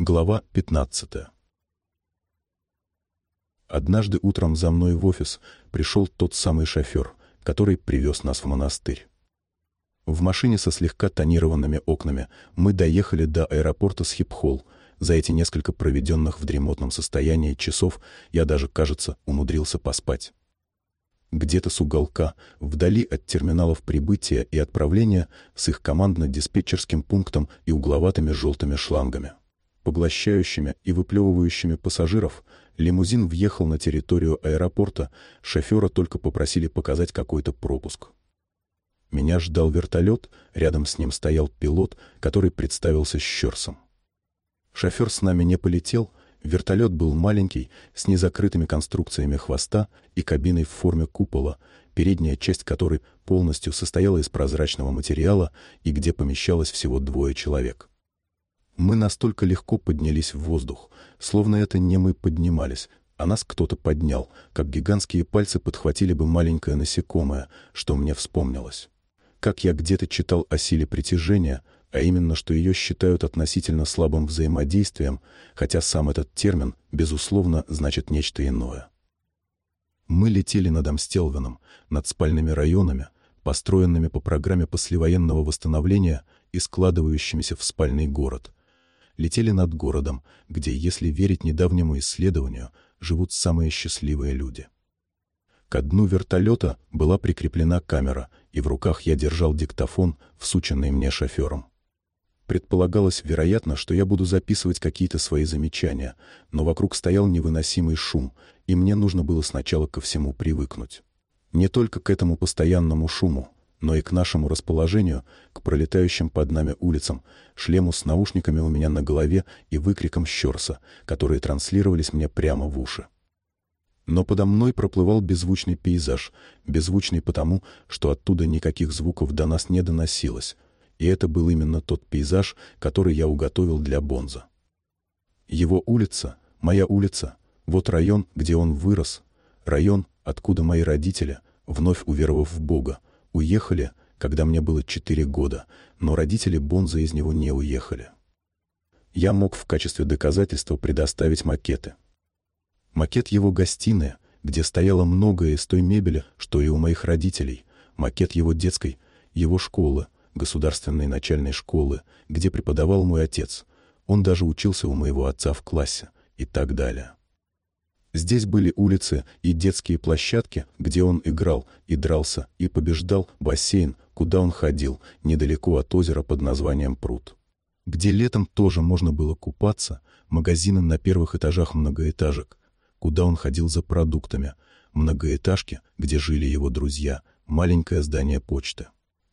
Глава 15 Однажды утром за мной в офис пришел тот самый шофер, который привез нас в монастырь. В машине со слегка тонированными окнами мы доехали до аэропорта Схипхол. За эти несколько проведенных в дремотном состоянии часов я даже, кажется, умудрился поспать. Где-то с уголка, вдали от терминалов прибытия и отправления с их командно-диспетчерским пунктом и угловатыми желтыми шлангами поглощающими и выплевывающими пассажиров, лимузин въехал на территорию аэропорта, шофера только попросили показать какой-то пропуск. Меня ждал вертолет, рядом с ним стоял пилот, который представился Щерсом. Шофер с нами не полетел, вертолет был маленький, с незакрытыми конструкциями хвоста и кабиной в форме купола, передняя часть которой полностью состояла из прозрачного материала и где помещалось всего двое человек. Мы настолько легко поднялись в воздух, словно это не мы поднимались, а нас кто-то поднял, как гигантские пальцы подхватили бы маленькое насекомое, что мне вспомнилось. Как я где-то читал о силе притяжения, а именно, что ее считают относительно слабым взаимодействием, хотя сам этот термин, безусловно, значит нечто иное. Мы летели над Амстелвеном, над спальными районами, построенными по программе послевоенного восстановления и складывающимися в спальный город — летели над городом, где, если верить недавнему исследованию, живут самые счастливые люди. К дну вертолета была прикреплена камера, и в руках я держал диктофон, всученный мне шофером. Предполагалось, вероятно, что я буду записывать какие-то свои замечания, но вокруг стоял невыносимый шум, и мне нужно было сначала ко всему привыкнуть. Не только к этому постоянному шуму, но и к нашему расположению, к пролетающим под нами улицам, шлему с наушниками у меня на голове и выкриком щерса, которые транслировались мне прямо в уши. Но подо мной проплывал беззвучный пейзаж, беззвучный потому, что оттуда никаких звуков до нас не доносилось, и это был именно тот пейзаж, который я уготовил для Бонза. Его улица, моя улица, вот район, где он вырос, район, откуда мои родители, вновь уверовав в Бога, Уехали, когда мне было четыре года, но родители Бонза из него не уехали. Я мог в качестве доказательства предоставить макеты. Макет его гостиной, где стояло многое из той мебели, что и у моих родителей, макет его детской, его школы, государственной начальной школы, где преподавал мой отец. Он даже учился у моего отца в классе и так далее. Здесь были улицы и детские площадки, где он играл и дрался, и побеждал, бассейн, куда он ходил, недалеко от озера под названием Пруд. Где летом тоже можно было купаться, магазины на первых этажах многоэтажек, куда он ходил за продуктами, многоэтажки, где жили его друзья, маленькое здание почты.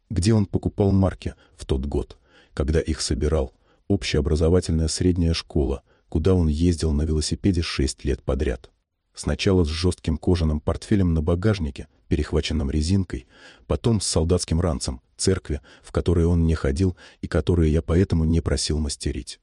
Где он покупал марки в тот год, когда их собирал, общеобразовательная средняя школа — куда он ездил на велосипеде шесть лет подряд. Сначала с жестким кожаным портфелем на багажнике, перехваченным резинкой, потом с солдатским ранцем, церкви, в которые он не ходил и которые я поэтому не просил мастерить.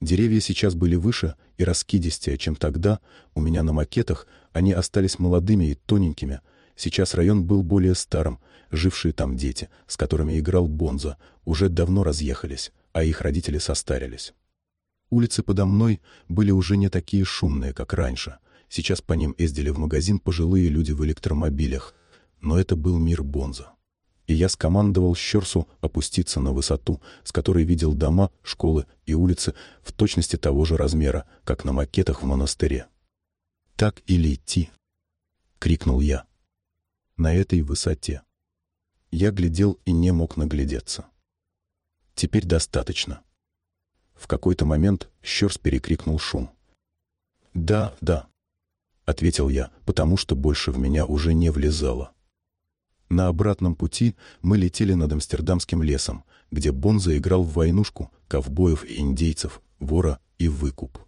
Деревья сейчас были выше и раскидистее, чем тогда, у меня на макетах они остались молодыми и тоненькими, сейчас район был более старым, жившие там дети, с которыми играл Бонза, уже давно разъехались, а их родители состарились. Улицы подо мной были уже не такие шумные, как раньше. Сейчас по ним ездили в магазин пожилые люди в электромобилях. Но это был мир Бонза. И я скомандовал Щерсу опуститься на высоту, с которой видел дома, школы и улицы в точности того же размера, как на макетах в монастыре. «Так или идти?» — крикнул я. На этой высоте. Я глядел и не мог наглядеться. Теперь достаточно. В какой-то момент Щерс перекрикнул шум. «Да, да», — ответил я, потому что больше в меня уже не влезало. На обратном пути мы летели над Амстердамским лесом, где Бонза играл в войнушку, ковбоев и индейцев, вора и выкуп.